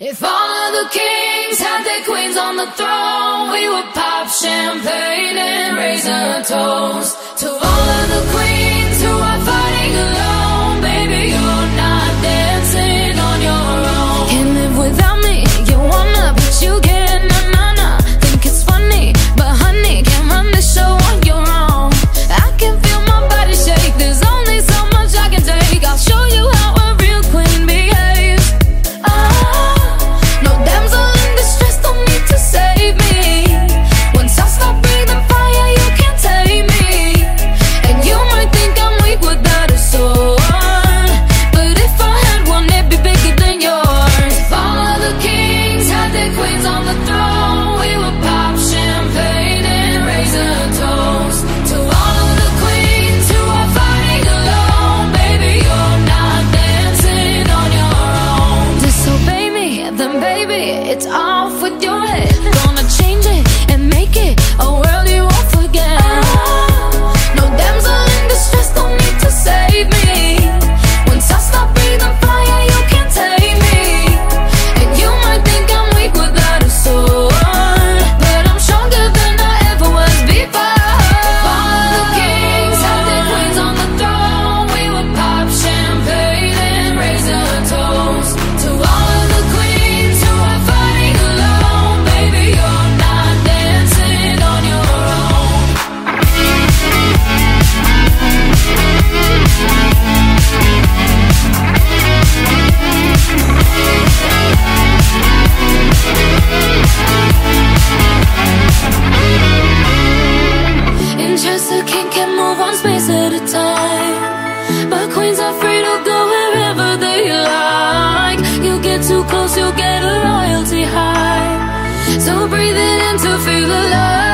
If all of the kings had their queens on the throne, we would pop champagne and raise a toast the door. a king can move one space at a time. But queens are free to go wherever they like. You get too close, you'll get a royalty high. So breathe it in to feel alive.